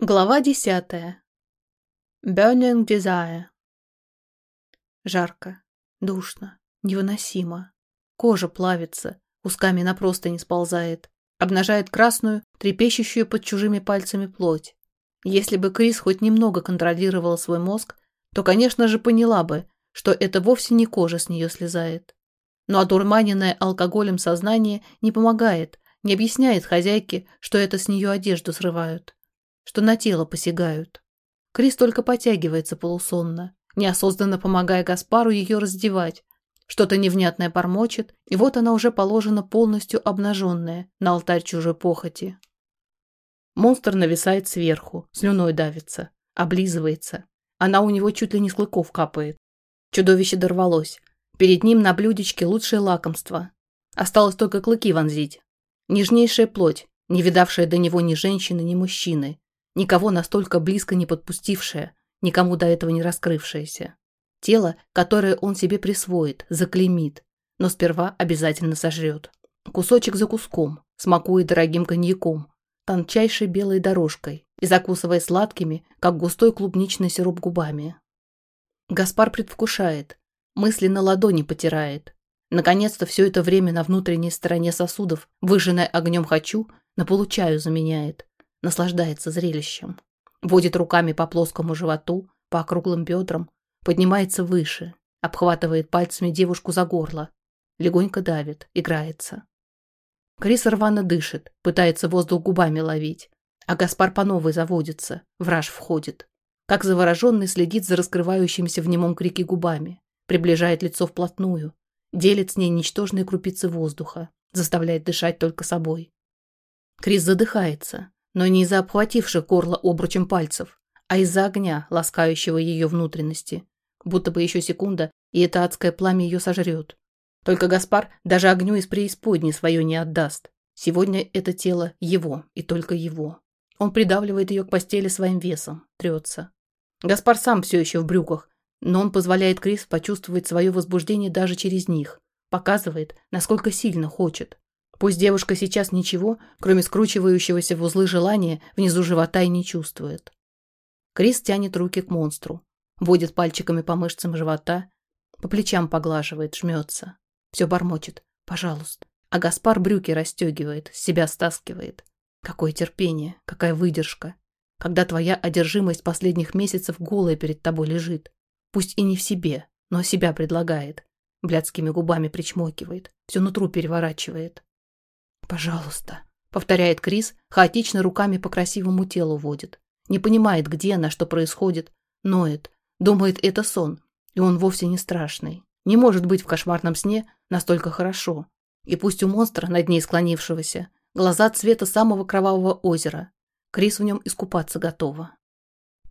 Глава десятая. Burning Desire. Жарко, душно, невыносимо. Кожа плавится, кусками на простыни сползает, обнажает красную, трепещущую под чужими пальцами плоть. Если бы Крис хоть немного контролировала свой мозг, то, конечно же, поняла бы, что это вовсе не кожа с нее слезает. Но одурманенное алкоголем сознание не помогает, не объясняет хозяйке, что это с нее одежду срывают что на тело посягают. Крис только потягивается полусонно, неосознанно помогая Гаспару ее раздевать. Что-то невнятное бормочет, и вот она уже положена полностью обнаженная на алтарь чужой похоти. Монстр нависает сверху, слюной давится, облизывается. Она у него чуть ли не с клыков капает. Чудовище дорвалось. Перед ним на блюдечке лучшее лакомство. Осталось только клыки вонзить. Нежнейшая плоть, не видавшая до него ни женщины, ни мужчины, никого настолько близко не подпустившее, никому до этого не раскрывшееся. Тело, которое он себе присвоит, заклеймит, но сперва обязательно сожрет. Кусочек за куском, смакуя дорогим коньяком, тончайшей белой дорожкой и закусывая сладкими, как густой клубничный сироп губами. Гаспар предвкушает, мысленно ладони потирает. Наконец-то все это время на внутренней стороне сосудов, выжженное огнем «хочу», на «получаю» заменяет наслаждается зрелищем. Водит руками по плоскому животу, по округлым бедрам, поднимается выше, обхватывает пальцами девушку за горло, легонько давит, играется. Крис рвано дышит, пытается воздух губами ловить, а Гаспар по новой заводится, враж входит. Как завороженный следит за раскрывающимися в немом крике губами, приближает лицо вплотную, делит с ней ничтожные крупицы воздуха, заставляет дышать только собой. Крис задыхается, но не из-за обхвативших горло обручем пальцев, а из-за огня, ласкающего ее внутренности. Будто бы еще секунда, и это адское пламя ее сожрет. Только Гаспар даже огню из преисподней свое не отдаст. Сегодня это тело его, и только его. Он придавливает ее к постели своим весом, трется. Гаспар сам все еще в брюках, но он позволяет Крис почувствовать свое возбуждение даже через них, показывает, насколько сильно хочет. Пусть девушка сейчас ничего, кроме скручивающегося в узлы желания, внизу живота и не чувствует. Крис тянет руки к монстру, водит пальчиками по мышцам живота, по плечам поглаживает, жмется. Все бормочет. «Пожалуйста». А Гаспар брюки расстегивает, себя стаскивает. Какое терпение, какая выдержка. Когда твоя одержимость последних месяцев голая перед тобой лежит. Пусть и не в себе, но себя предлагает. Блядскими губами причмокивает, все нутру переворачивает. «Пожалуйста», — повторяет Крис, хаотично руками по красивому телу водит. Не понимает, где она, что происходит, ноет, думает, это сон, и он вовсе не страшный. Не может быть в кошмарном сне настолько хорошо. И пусть у монстра, над ней склонившегося, глаза цвета самого кровавого озера, Крис в нем искупаться готова.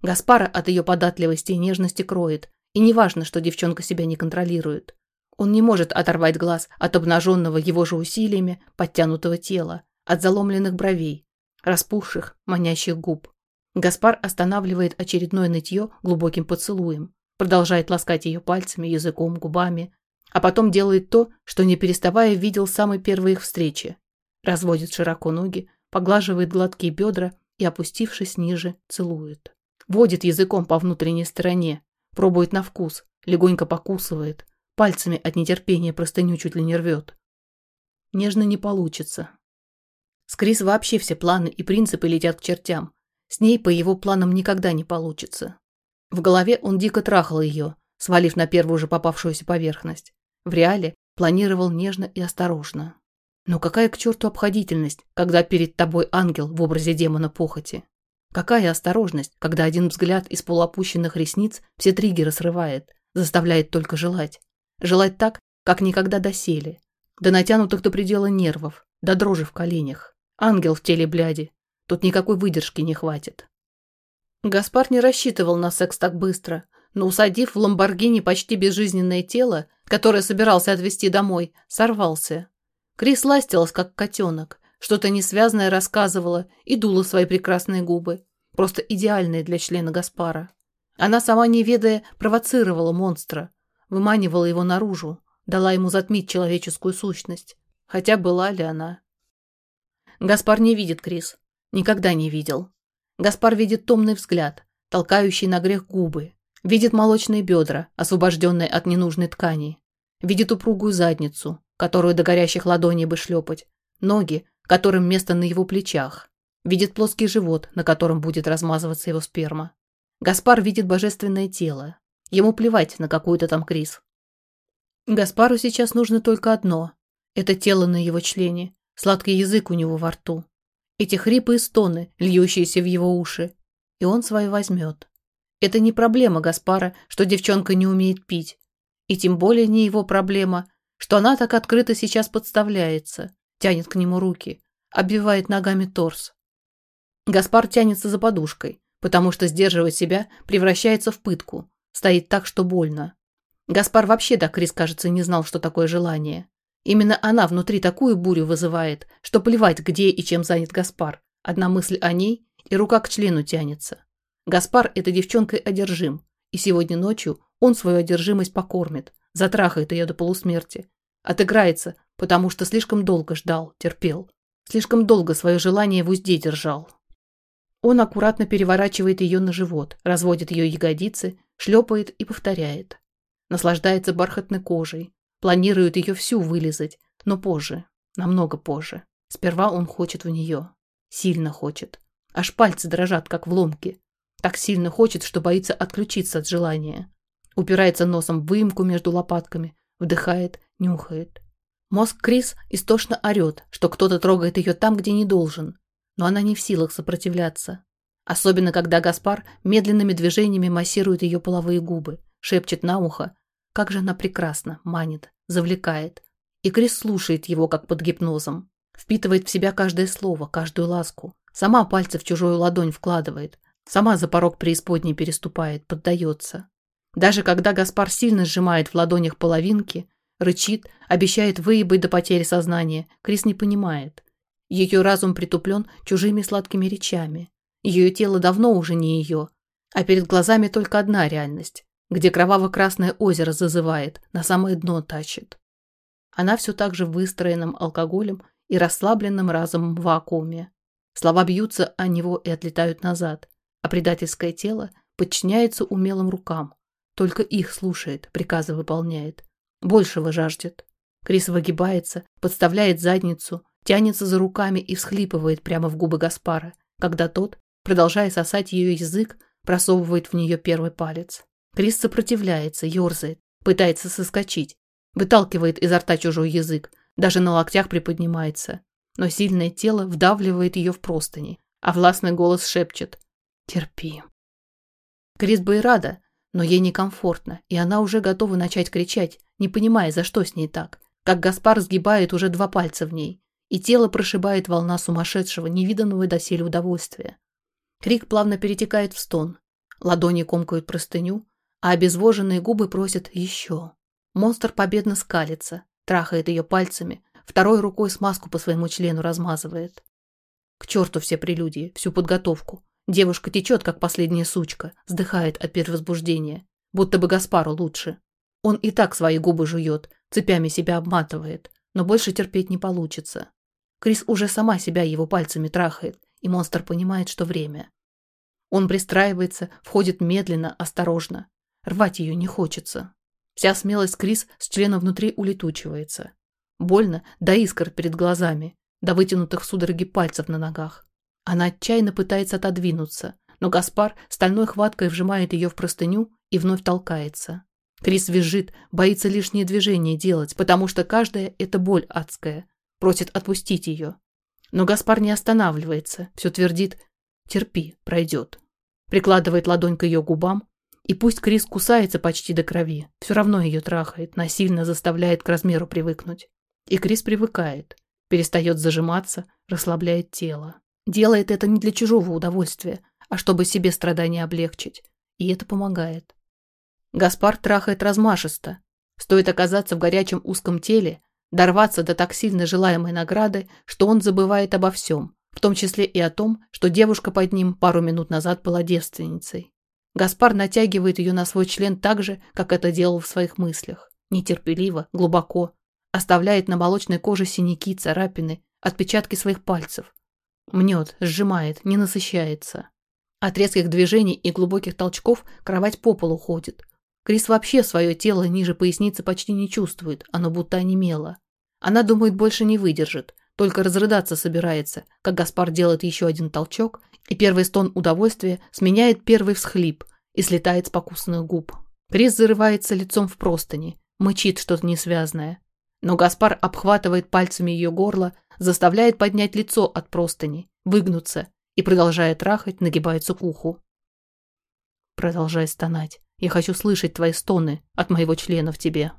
Гаспара от ее податливости и нежности кроет, и неважно, что девчонка себя не контролирует. Он не может оторвать глаз от обнаженного его же усилиями подтянутого тела, от заломленных бровей, распухших, манящих губ. Гаспар останавливает очередное нытье глубоким поцелуем, продолжает ласкать ее пальцами, языком, губами, а потом делает то, что не переставая видел самой первой их встречи. Разводит широко ноги, поглаживает гладкие бедра и, опустившись ниже, целует. Водит языком по внутренней стороне, пробует на вкус, легонько покусывает, Пальцами от нетерпения простыню чуть ли не рвет. Нежно не получится. С Крис вообще все планы и принципы летят к чертям. С ней по его планам никогда не получится. В голове он дико трахал ее, свалив на первую же попавшуюся поверхность. В реале планировал нежно и осторожно. Но какая к черту обходительность, когда перед тобой ангел в образе демона похоти? Какая осторожность, когда один взгляд из полуопущенных ресниц все триггеры срывает, заставляет только желать? Желать так, как никогда доселе. До натянутых до предела нервов, до дрожи в коленях. Ангел в теле бляди. Тут никакой выдержки не хватит. Гаспар не рассчитывал на секс так быстро, но, усадив в ламборгини почти безжизненное тело, которое собирался отвезти домой, сорвался. Крис ластилась, как котенок, что-то несвязное рассказывала и дула свои прекрасные губы, просто идеальные для члена Гаспара. Она сама не ведая провоцировала монстра, выманивала его наружу, дала ему затмить человеческую сущность. Хотя была ли она? Гаспар не видит Крис. Никогда не видел. Гаспар видит томный взгляд, толкающий на грех губы, видит молочные бедра, освобожденные от ненужной ткани, видит упругую задницу, которую до горящих ладоней бы шлепать, ноги, которым место на его плечах, видит плоский живот, на котором будет размазываться его сперма. Гаспар видит божественное тело. Ему плевать на какую-то там Крис. Гаспару сейчас нужно только одно. Это тело на его члене, сладкий язык у него во рту. Эти хрипы и стоны, льющиеся в его уши. И он свои возьмет. Это не проблема Гаспара, что девчонка не умеет пить. И тем более не его проблема, что она так открыто сейчас подставляется, тянет к нему руки, обвивает ногами торс. Гаспар тянется за подушкой, потому что сдерживать себя превращается в пытку, стоит так, что больно. Гаспар вообще до Крис, кажется, не знал, что такое желание. Именно она внутри такую бурю вызывает, что плевать, где и чем занят Гаспар. Одна мысль о ней, и рука к члену тянется. Гаспар этой девчонкой одержим, и сегодня ночью он свою одержимость покормит, затрахает ее до полусмерти. Отыграется, потому что слишком долго ждал, терпел. Слишком долго свое желание в узде держал. Он аккуратно переворачивает ее на живот, разводит ее ягодицы, шлепает и повторяет. Наслаждается бархатной кожей, планирует ее всю вылизать, но позже, намного позже. Сперва он хочет в нее. Сильно хочет. Аж пальцы дрожат, как в ломке. Так сильно хочет, что боится отключиться от желания. Упирается носом в выемку между лопатками, вдыхает, нюхает. Мозг Крис истошно орет, что кто-то трогает ее там, где не должен, но она не в силах сопротивляться. Особенно, когда Гаспар медленными движениями массирует ее половые губы, шепчет на ухо, как же она прекрасно, манит, завлекает. И Крис слушает его, как под гипнозом. Впитывает в себя каждое слово, каждую ласку. Сама пальцы в чужую ладонь вкладывает. Сама за порог преисподней переступает, поддается. Даже когда Гаспар сильно сжимает в ладонях половинки, рычит, обещает выебать до потери сознания, Крис не понимает. Ее разум притуплен чужими сладкими речами. Ее тело давно уже не ее, а перед глазами только одна реальность, где кроваво-красное озеро зазывает, на самое дно тащит. Она все так же в выстроенном алкоголем и расслабленном разумом вакууме. Слова бьются о него и отлетают назад, а предательское тело подчиняется умелым рукам. Только их слушает, приказы выполняет. Большего жаждет. Крис выгибается, подставляет задницу, тянется за руками и всхлипывает прямо в губы Гаспара, когда тот, продолжая сосать ее язык, просовывает в нее первый палец. Крис сопротивляется, ерзает, пытается соскочить, выталкивает изо рта чужой язык, даже на локтях приподнимается. Но сильное тело вдавливает ее в простыни, а властный голос шепчет «Терпи». Крис бы и рада, но ей некомфортно, и она уже готова начать кричать, не понимая, за что с ней так, как Гаспар сгибает уже два пальца в ней, и тело прошибает волна сумасшедшего, невиданного доселе удовольствия. Крик плавно перетекает в стон. Ладони комкают простыню, а обезвоженные губы просят еще. Монстр победно скалится, трахает ее пальцами, второй рукой смазку по своему члену размазывает. К черту все прелюдии, всю подготовку. Девушка течет, как последняя сучка, вздыхает от перевозбуждения, будто бы Гаспару лучше. Он и так свои губы жует, цепями себя обматывает, но больше терпеть не получится. Крис уже сама себя его пальцами трахает, и монстр понимает, что время. Он пристраивается, входит медленно, осторожно. Рвать ее не хочется. Вся смелость Крис с члена внутри улетучивается. Больно до искр перед глазами, до вытянутых в судороги пальцев на ногах. Она отчаянно пытается отодвинуться, но Гаспар стальной хваткой вжимает ее в простыню и вновь толкается. Крис визжит, боится лишние движения делать, потому что каждая – это боль адская, просит отпустить ее. Но Гаспар не останавливается, все твердит «терпи, пройдет». Прикладывает ладонь к ее губам, и пусть Крис кусается почти до крови, все равно ее трахает, насильно заставляет к размеру привыкнуть. И Крис привыкает, перестает зажиматься, расслабляет тело. Делает это не для чужого удовольствия, а чтобы себе страдания облегчить. И это помогает. Гаспар трахает размашисто. Стоит оказаться в горячем узком теле, дорваться до так сильно желаемой награды, что он забывает обо всем, в том числе и о том, что девушка под ним пару минут назад была девственницей. Гаспар натягивает ее на свой член так же, как это делал в своих мыслях. Нетерпеливо, глубоко. Оставляет на молочной коже синяки, царапины, отпечатки своих пальцев. Мнет, сжимает, не насыщается. От резких движений и глубоких толчков кровать по полу ходит. Крис вообще свое тело ниже поясницы почти не чувствует, оно будто онемело. Она думает, больше не выдержит, только разрыдаться собирается, как Гаспар делает еще один толчок, и первый стон удовольствия сменяет первый всхлип и слетает с покусанных губ. Крис зарывается лицом в простыни, мычит что-то несвязное. Но Гаспар обхватывает пальцами ее горло, заставляет поднять лицо от простыни, выгнуться и, продолжая трахать, нагибается к уху. Продолжай стонать. Я хочу слышать твои стоны от моего члена в тебе.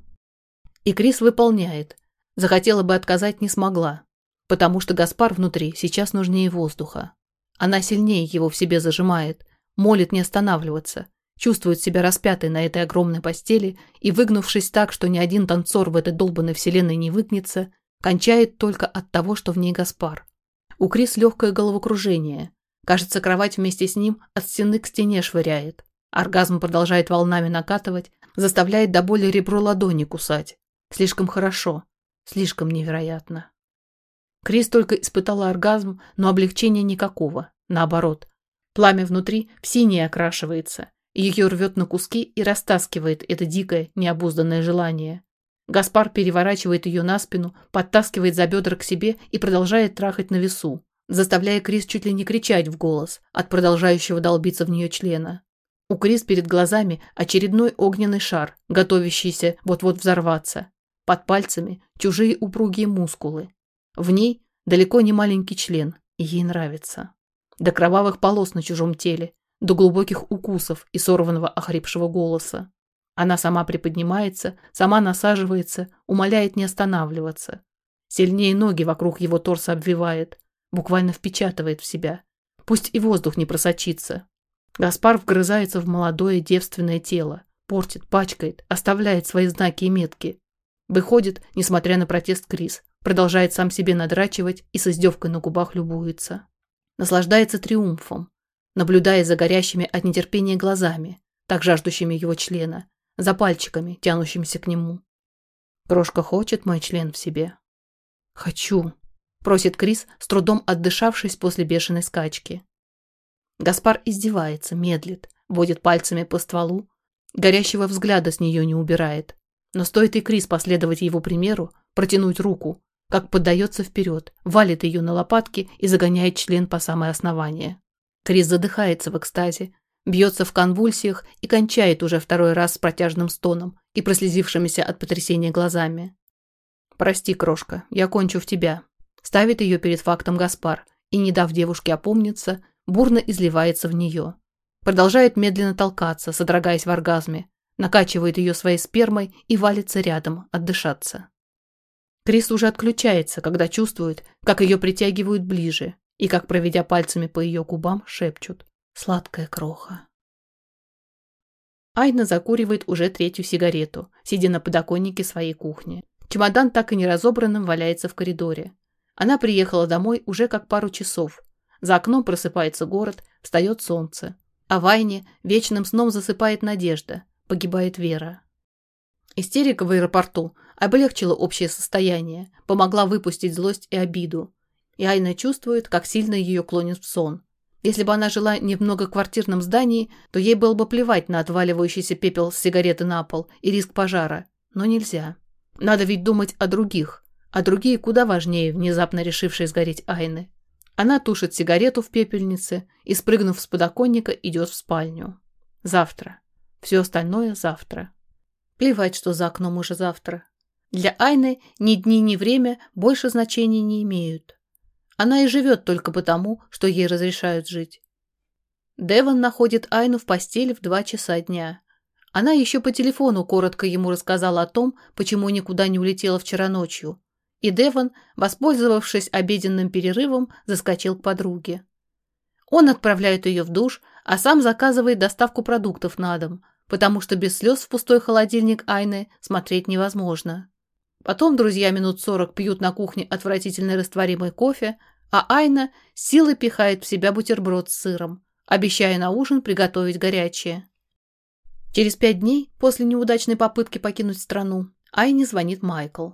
И Крис выполняет. Захотела бы отказать, не смогла. Потому что Гаспар внутри сейчас нужнее воздуха. Она сильнее его в себе зажимает, молит не останавливаться, чувствует себя распятой на этой огромной постели и, выгнувшись так, что ни один танцор в этой долбанной вселенной не выгнется, кончает только от того, что в ней Гаспар. У Крис легкое головокружение. Кажется, кровать вместе с ним от стены к стене швыряет. Оргазм продолжает волнами накатывать, заставляет до боли ребро ладони кусать. Слишком хорошо, слишком невероятно. Крис только испытала оргазм, но облегчения никакого. Наоборот, пламя внутри в синее окрашивается. Ее рвет на куски и растаскивает это дикое, необузданное желание. Гаспар переворачивает ее на спину, подтаскивает за бедра к себе и продолжает трахать на весу, заставляя Крис чуть ли не кричать в голос от продолжающего долбиться в нее члена. У Крис перед глазами очередной огненный шар, готовящийся вот-вот взорваться. Под пальцами чужие упругие мускулы. В ней далеко не маленький член, и ей нравится. До кровавых полос на чужом теле, до глубоких укусов и сорванного охрипшего голоса. Она сама приподнимается, сама насаживается, умоляет не останавливаться. Сильнее ноги вокруг его торса обвивает, буквально впечатывает в себя. Пусть и воздух не просочится. Гаспар вгрызается в молодое девственное тело, портит, пачкает, оставляет свои знаки и метки. Выходит, несмотря на протест Крис, продолжает сам себе надрачивать и с издевкой на губах любуется. Наслаждается триумфом, наблюдая за горящими от нетерпения глазами, так жаждущими его члена, за пальчиками, тянущимися к нему. Крошка хочет мой член в себе. «Хочу», – просит Крис, с трудом отдышавшись после бешеной скачки. Гаспар издевается, медлит, водит пальцами по стволу, горящего взгляда с нее не убирает. Но стоит и Крис последовать его примеру, протянуть руку, как поддается вперед, валит ее на лопатки и загоняет член по самое основание. Крис задыхается в экстазе, бьется в конвульсиях и кончает уже второй раз с протяжным стоном и прослезившимися от потрясения глазами. «Прости, крошка, я кончу в тебя», – ставит ее перед фактом Гаспар и, не дав девушке опомниться, бурно изливается в нее. Продолжает медленно толкаться, содрогаясь в оргазме, накачивает ее своей спермой и валится рядом, отдышаться. Крис уже отключается, когда чувствует, как ее притягивают ближе и как, проведя пальцами по ее губам, шепчут Сладкая кроха. Айна закуривает уже третью сигарету, сидя на подоконнике своей кухни. Чемодан так и не разобранным валяется в коридоре. Она приехала домой уже как пару часов. За окном просыпается город, встает солнце. А в Айне вечным сном засыпает надежда, погибает вера. Истерика в аэропорту облегчила общее состояние, помогла выпустить злость и обиду. И Айна чувствует, как сильно ее клонит в сон. Если бы она жила не в многоквартирном здании, то ей было бы плевать на отваливающийся пепел с сигареты на пол и риск пожара. Но нельзя. Надо ведь думать о других. А другие куда важнее, внезапно решившие сгореть Айны. Она тушит сигарету в пепельнице и, спрыгнув с подоконника, идет в спальню. Завтра. Все остальное завтра. Плевать, что за окном уже завтра. Для Айны ни дни, ни время больше значения не имеют. Она и живет только потому, что ей разрешают жить. Деван находит Айну в постели в два часа дня. Она еще по телефону коротко ему рассказала о том, почему никуда не улетела вчера ночью. И Деван, воспользовавшись обеденным перерывом, заскочил к подруге. Он отправляет ее в душ, а сам заказывает доставку продуктов на дом, потому что без слез в пустой холодильник Айны смотреть невозможно. Потом друзья минут сорок пьют на кухне отвратительный растворимый кофе, а Айна силой пихает в себя бутерброд с сыром, обещая на ужин приготовить горячее. Через пять дней после неудачной попытки покинуть страну Айне звонит Майкл.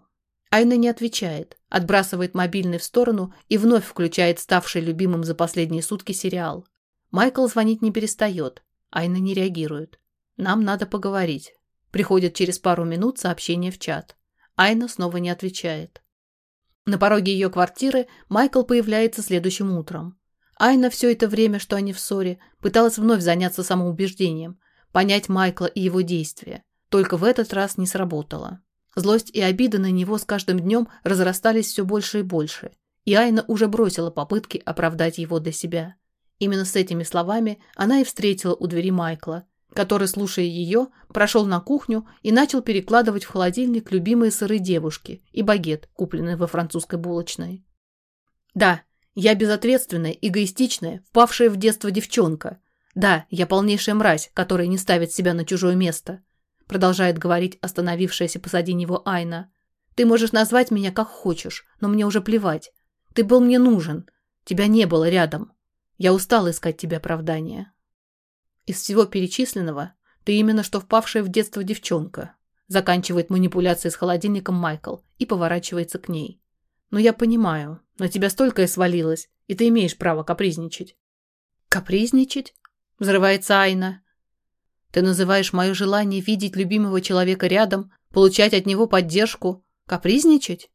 Айна не отвечает, отбрасывает мобильный в сторону и вновь включает ставший любимым за последние сутки сериал. Майкл звонить не перестает. Айна не реагирует. Нам надо поговорить. Приходит через пару минут сообщение в чат. Айна снова не отвечает. На пороге ее квартиры Майкл появляется следующим утром. Айна все это время, что они в ссоре, пыталась вновь заняться самоубеждением, понять Майкла и его действия. Только в этот раз не сработало. Злость и обида на него с каждым днем разрастались все больше и больше, и Айна уже бросила попытки оправдать его для себя. Именно с этими словами она и встретила у двери Майкла, который, слушая ее, прошел на кухню и начал перекладывать в холодильник любимые сыры девушки и багет, купленный во французской булочной. «Да, я безответственная, эгоистичная, впавшая в детство девчонка. Да, я полнейшая мразь, которая не ставит себя на чужое место», продолжает говорить остановившаяся позади него Айна. «Ты можешь назвать меня как хочешь, но мне уже плевать. Ты был мне нужен. Тебя не было рядом. Я устала искать тебе оправдания». Из всего перечисленного ты именно что впавшая в детство девчонка. Заканчивает манипуляции с холодильником Майкл и поворачивается к ней. Но я понимаю, на тебя столько свалилось, и ты имеешь право капризничать. Капризничать? Взрывается Айна. Ты называешь мое желание видеть любимого человека рядом, получать от него поддержку, капризничать?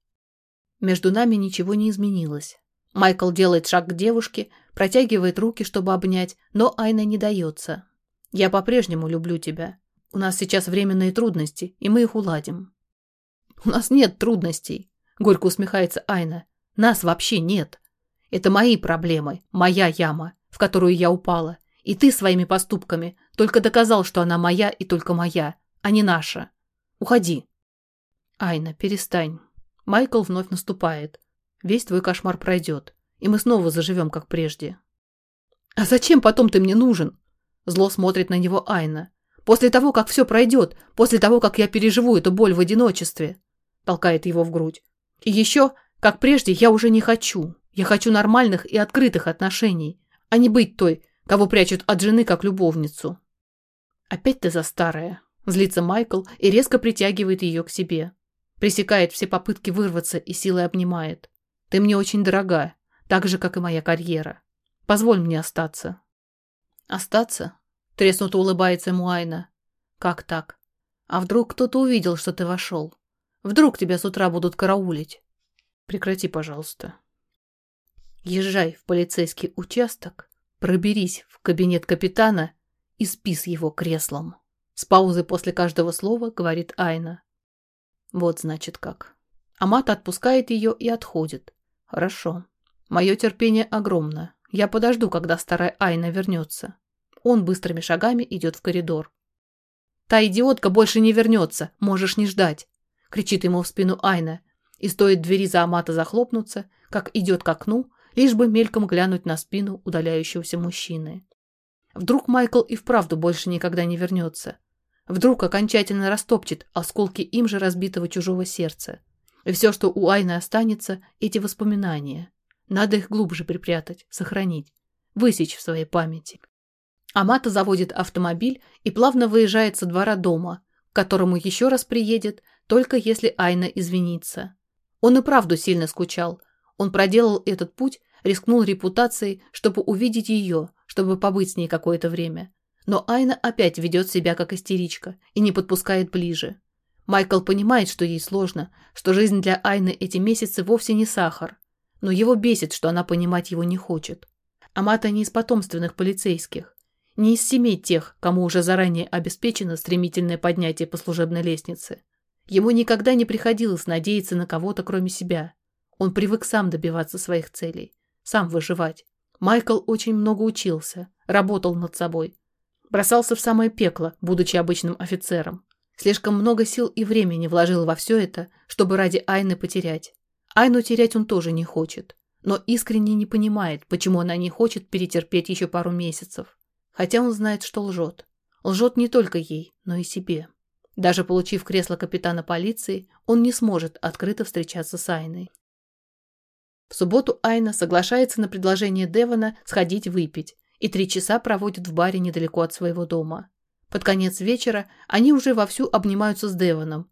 Между нами ничего не изменилось. Майкл делает шаг к девушке, протягивает руки, чтобы обнять, но Айна не дается. «Я по-прежнему люблю тебя. У нас сейчас временные трудности, и мы их уладим». «У нас нет трудностей», — горько усмехается Айна. «Нас вообще нет. Это мои проблемы, моя яма, в которую я упала. И ты своими поступками только доказал, что она моя и только моя, а не наша. Уходи». «Айна, перестань». Майкл вновь наступает. Весь твой кошмар пройдет, и мы снова заживем, как прежде. А зачем потом ты мне нужен? Зло смотрит на него Айна. После того, как все пройдет, после того, как я переживу эту боль в одиночестве. Толкает его в грудь. И еще, как прежде, я уже не хочу. Я хочу нормальных и открытых отношений, а не быть той, кого прячут от жены как любовницу. Опять ты за старое. Злится Майкл и резко притягивает ее к себе. Пресекает все попытки вырваться и силой обнимает. Ты мне очень дорога, так же, как и моя карьера. Позволь мне остаться». «Остаться?» – треснуто улыбается Муайна. «Как так? А вдруг кто-то увидел, что ты вошел? Вдруг тебя с утра будут караулить?» «Прекрати, пожалуйста». Езжай в полицейский участок, проберись в кабинет капитана и спи с его креслом. С паузой после каждого слова говорит Айна. Вот значит как. Амата отпускает ее и отходит. Хорошо. Мое терпение огромно. Я подожду, когда старая Айна вернется. Он быстрыми шагами идет в коридор. «Та идиотка больше не вернется, можешь не ждать!» кричит ему в спину Айна, и стоит двери за Амата захлопнуться, как идет к окну, лишь бы мельком глянуть на спину удаляющегося мужчины. Вдруг Майкл и вправду больше никогда не вернется. Вдруг окончательно растопчет осколки им же разбитого чужого сердца. И все, что у Айны останется, эти воспоминания. Надо их глубже припрятать, сохранить, высечь в своей памяти. Амата заводит автомобиль и плавно выезжает со двора дома, к которому еще раз приедет, только если Айна извинится. Он и правду сильно скучал. Он проделал этот путь, рискнул репутацией, чтобы увидеть ее, чтобы побыть с ней какое-то время. Но Айна опять ведет себя как истеричка и не подпускает ближе. Майкл понимает, что ей сложно, что жизнь для Айны эти месяцы вовсе не сахар. Но его бесит, что она понимать его не хочет. Амата не из потомственных полицейских, не из семей тех, кому уже заранее обеспечено стремительное поднятие по служебной лестнице. Ему никогда не приходилось надеяться на кого-то, кроме себя. Он привык сам добиваться своих целей, сам выживать. Майкл очень много учился, работал над собой. Бросался в самое пекло, будучи обычным офицером. Слишком много сил и времени вложил во все это, чтобы ради Айны потерять. Айну терять он тоже не хочет, но искренне не понимает, почему она не хочет перетерпеть еще пару месяцев. Хотя он знает, что лжет. Лжет не только ей, но и себе. Даже получив кресло капитана полиции, он не сможет открыто встречаться с Айной. В субботу Айна соглашается на предложение Девона сходить выпить и три часа проводит в баре недалеко от своего дома. Под конец вечера они уже вовсю обнимаются с Девоном,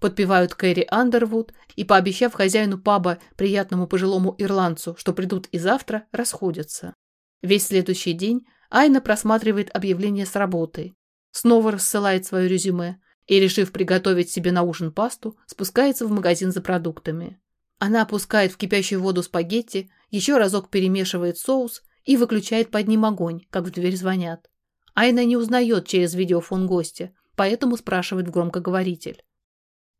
подпевают Кэрри Андервуд и, пообещав хозяину паба, приятному пожилому ирландцу, что придут и завтра, расходятся. Весь следующий день Айна просматривает объявление с работы, снова рассылает свое резюме и, решив приготовить себе на ужин пасту, спускается в магазин за продуктами. Она опускает в кипящую воду спагетти, еще разок перемешивает соус и выключает под ним огонь, как в дверь звонят. Айна не узнает через видеофон гостя, поэтому спрашивает в громкоговоритель.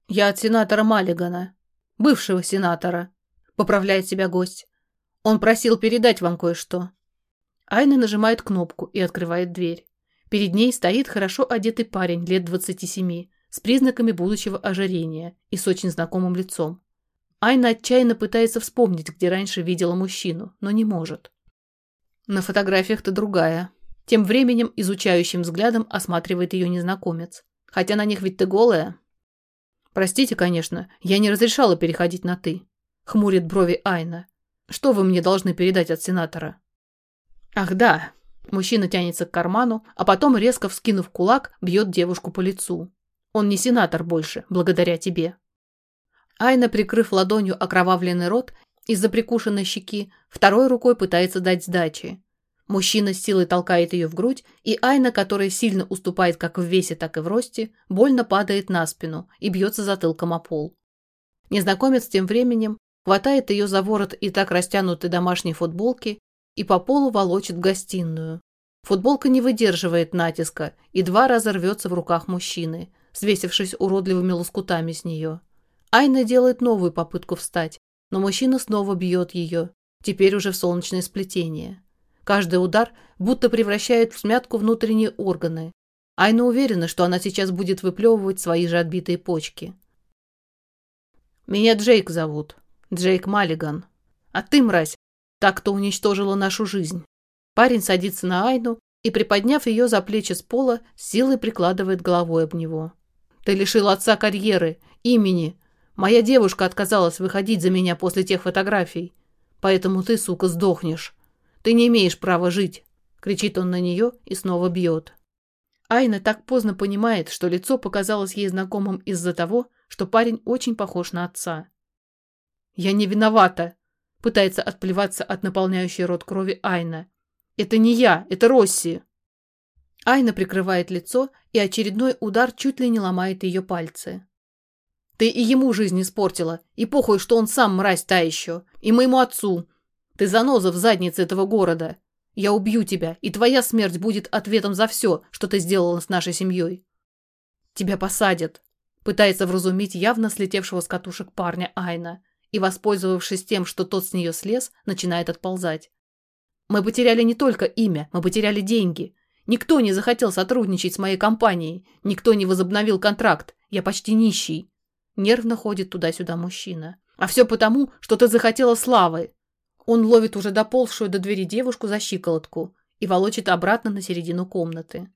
«Я от сенатора Маллигана, бывшего сенатора», — поправляет себя гость. «Он просил передать вам кое-что». Айна нажимает кнопку и открывает дверь. Перед ней стоит хорошо одетый парень лет 27 с признаками будущего ожирения и с очень знакомым лицом. Айна отчаянно пытается вспомнить, где раньше видела мужчину, но не может. На фотографиях ты другая. Тем временем изучающим взглядом осматривает ее незнакомец. Хотя на них ведь ты голая. Простите, конечно, я не разрешала переходить на «ты». Хмурит брови Айна. Что вы мне должны передать от сенатора? Ах да, мужчина тянется к карману, а потом, резко вскинув кулак, бьет девушку по лицу. Он не сенатор больше, благодаря тебе. Айна, прикрыв ладонью окровавленный рот из-за прикушенной щеки, второй рукой пытается дать сдачи. Мужчина с силой толкает ее в грудь, и Айна, которая сильно уступает как в весе, так и в росте, больно падает на спину и бьется затылком о пол. Незнакомец тем временем хватает ее за ворот и так растянутой домашней футболки и по полу волочит в гостиную. Футболка не выдерживает натиска и два раза рвется в руках мужчины, свесившись уродливыми лоскутами с нее. Айна делает новую попытку встать, но мужчина снова бьет ее, теперь уже в солнечное сплетение. Каждый удар будто превращает в смятку внутренние органы. Айна уверена, что она сейчас будет выплевывать свои же отбитые почки. «Меня Джейк зовут. Джейк Маллиган. А ты, мразь, так, кто уничтожила нашу жизнь. Парень садится на Айну и, приподняв ее за плечи с пола, силой прикладывает головой об него. «Ты лишил отца карьеры, имени. Моя девушка отказалась выходить за меня после тех фотографий. Поэтому ты, сука, сдохнешь. Ты не имеешь права жить!» Кричит он на нее и снова бьет. Айна так поздно понимает, что лицо показалось ей знакомым из-за того, что парень очень похож на отца. «Я не виновата!» Пытается отплеваться от наполняющей рот крови Айна. «Это не я, это Росси!» Айна прикрывает лицо, и очередной удар чуть ли не ломает ее пальцы. «Ты и ему жизнь испортила, и похуй, что он сам мразь та еще, и моему отцу. Ты заноза в заднице этого города. Я убью тебя, и твоя смерть будет ответом за все, что ты сделала с нашей семьей. Тебя посадят», пытается вразумить явно слетевшего с катушек парня Айна и, воспользовавшись тем, что тот с нее слез, начинает отползать. «Мы потеряли не только имя, мы потеряли деньги. Никто не захотел сотрудничать с моей компанией, никто не возобновил контракт, я почти нищий». Нервно ходит туда-сюда мужчина. «А все потому, что ты захотела славы». Он ловит уже доползшую до двери девушку за щиколотку и волочит обратно на середину комнаты.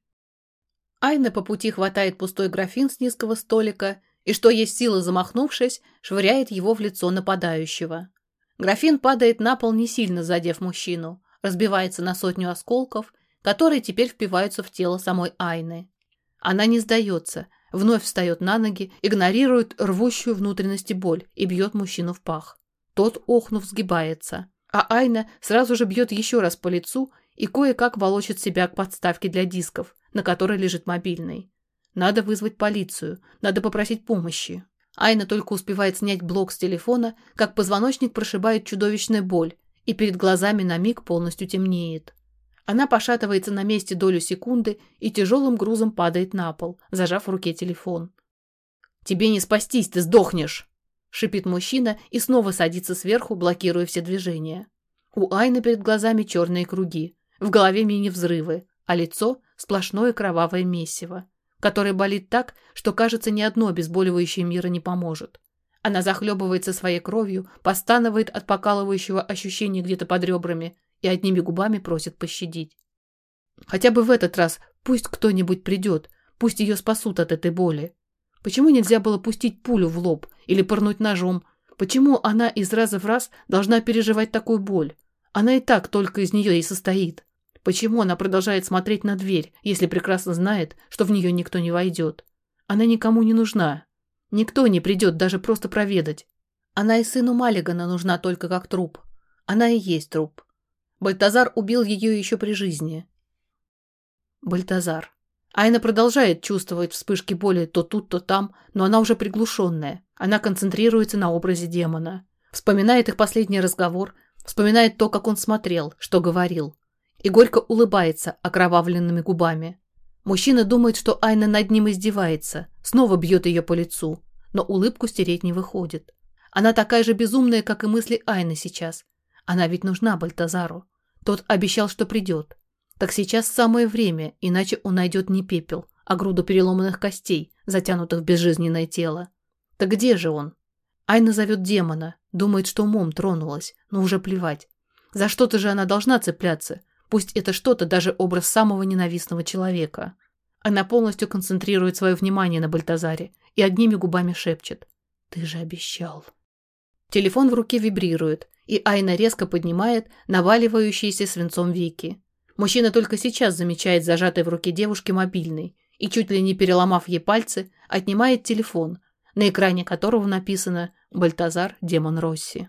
Айна по пути хватает пустой графин с низкого столика и, что есть силы замахнувшись, швыряет его в лицо нападающего. Графин падает на пол, не сильно задев мужчину, разбивается на сотню осколков, которые теперь впиваются в тело самой Айны. Она не сдается, вновь встает на ноги, игнорирует рвущую внутренности боль и бьет мужчину в пах. Тот, охнув, сгибается, а Айна сразу же бьет еще раз по лицу и кое-как волочит себя к подставке для дисков, на которой лежит мобильный. Надо вызвать полицию, надо попросить помощи. Айна только успевает снять блок с телефона, как позвоночник прошибает чудовищная боль, и перед глазами на миг полностью темнеет. Она пошатывается на месте долю секунды и тяжелым грузом падает на пол, зажав в руке телефон. «Тебе не спастись, ты сдохнешь!» – шипит мужчина и снова садится сверху, блокируя все движения. У Айны перед глазами черные круги, в голове мини-взрывы, а лицо – сплошное кровавое месиво которая болит так, что, кажется, ни одно обезболивающее мира не поможет. Она захлебывается своей кровью, постанывает от покалывающего ощущения где-то под ребрами и одними губами просит пощадить. Хотя бы в этот раз пусть кто-нибудь придет, пусть ее спасут от этой боли. Почему нельзя было пустить пулю в лоб или пырнуть ножом? Почему она из раза в раз должна переживать такую боль? Она и так только из нее и состоит. Почему она продолжает смотреть на дверь, если прекрасно знает, что в нее никто не войдет? Она никому не нужна. Никто не придет даже просто проведать. Она и сыну Маллигана нужна только как труп. Она и есть труп. Бальтазар убил ее еще при жизни. Бальтазар. Айна продолжает чувствовать вспышки боли то тут, то там, но она уже приглушенная. Она концентрируется на образе демона. Вспоминает их последний разговор, вспоминает то, как он смотрел, что говорил. И горько улыбается окровавленными губами. Мужчина думает, что Айна над ним издевается, снова бьет ее по лицу, но улыбку стереть не выходит. Она такая же безумная, как и мысли Айны сейчас. Она ведь нужна Бальтазару. Тот обещал, что придет. Так сейчас самое время, иначе он найдет не пепел, а груду переломанных костей, затянутых в безжизненное тело. Так где же он? Айна зовет демона, думает, что умом тронулась, но уже плевать. За что-то же она должна цепляться, пусть это что-то даже образ самого ненавистного человека. Она полностью концентрирует свое внимание на Бальтазаре и одними губами шепчет. «Ты же обещал». Телефон в руке вибрирует, и Айна резко поднимает наваливающиеся свинцом веки. Мужчина только сейчас замечает зажатый в руке девушки мобильный и, чуть ли не переломав ей пальцы, отнимает телефон, на экране которого написано «Бальтазар, демон Росси».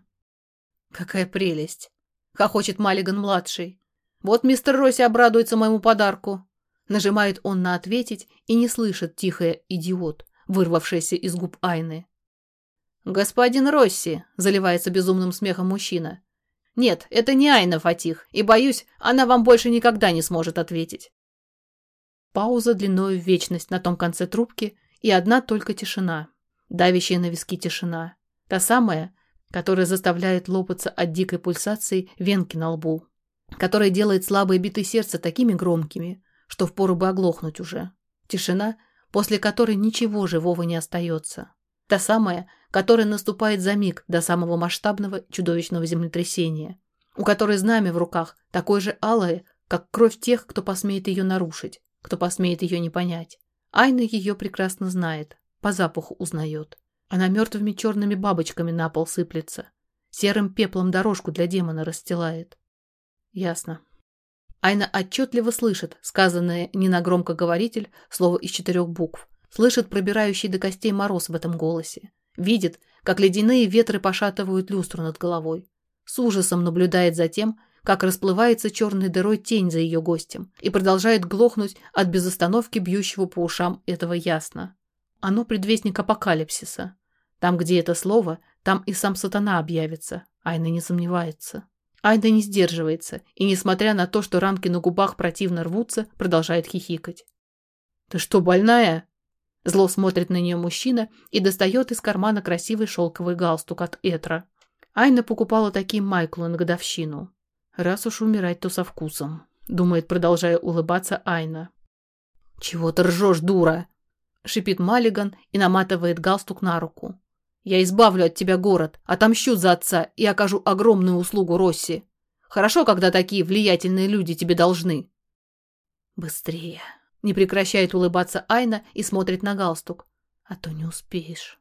«Какая прелесть!» — хохочет Маллиган-младший. «Вот мистер Росси обрадуется моему подарку!» Нажимает он на «ответить» и не слышит тихое «идиот», вырвавшееся из губ Айны. «Господин Росси!» — заливается безумным смехом мужчина. Нет, это не Айна Фатих, и, боюсь, она вам больше никогда не сможет ответить. Пауза длиной в вечность на том конце трубки, и одна только тишина, давящая на виски тишина. Та самая, которая заставляет лопаться от дикой пульсации венки на лбу, которая делает слабые биты сердца такими громкими, что впору бы оглохнуть уже. Тишина, после которой ничего живого не остается. Та самая, которая наступает за миг до самого масштабного чудовищного землетрясения, у которой знамя в руках такое же алое, как кровь тех, кто посмеет ее нарушить, кто посмеет ее не понять. Айна ее прекрасно знает, по запаху узнает. Она мертвыми черными бабочками на пол сыплется, серым пеплом дорожку для демона расстилает. Ясно. Айна отчетливо слышит сказанное не на громкоговоритель слово из четырех букв, слышит пробирающий до костей мороз в этом голосе, Видит, как ледяные ветры пошатывают люстру над головой. С ужасом наблюдает за тем, как расплывается черной дырой тень за ее гостем и продолжает глохнуть от безостановки бьющего по ушам этого ясно. Оно предвестник апокалипсиса. Там, где это слово, там и сам сатана объявится. Айна не сомневается. Айна не сдерживается и, несмотря на то, что ранки на губах противно рвутся, продолжает хихикать. «Ты что, больная?» Зло смотрит на нее мужчина и достает из кармана красивый шелковый галстук от Этра. Айна покупала такие Майклу на годовщину. Раз уж умирать, то со вкусом, думает, продолжая улыбаться Айна. «Чего ты ржешь, дура?» — шипит Маллиган и наматывает галстук на руку. «Я избавлю от тебя город, отомщу за отца и окажу огромную услугу Росси. Хорошо, когда такие влиятельные люди тебе должны». «Быстрее!» Не прекращает улыбаться Айна и смотрит на галстук. А то не успеешь.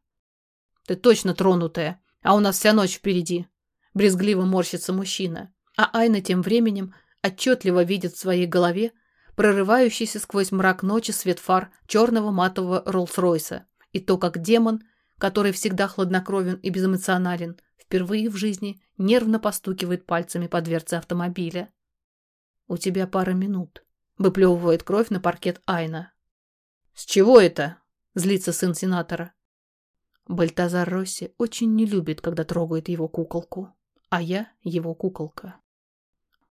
Ты точно тронутая, а у нас вся ночь впереди. Брезгливо морщится мужчина. А Айна тем временем отчетливо видит в своей голове прорывающийся сквозь мрак ночи свет фар черного матового Роллс-Ройса и то, как демон, который всегда хладнокровен и безэмоционален, впервые в жизни нервно постукивает пальцами по дверце автомобиля. «У тебя пара минут», Выплевывает кровь на паркет Айна. «С чего это?» – злится сын сенатора. Бальтазар Росси очень не любит, когда трогает его куколку. А я его куколка.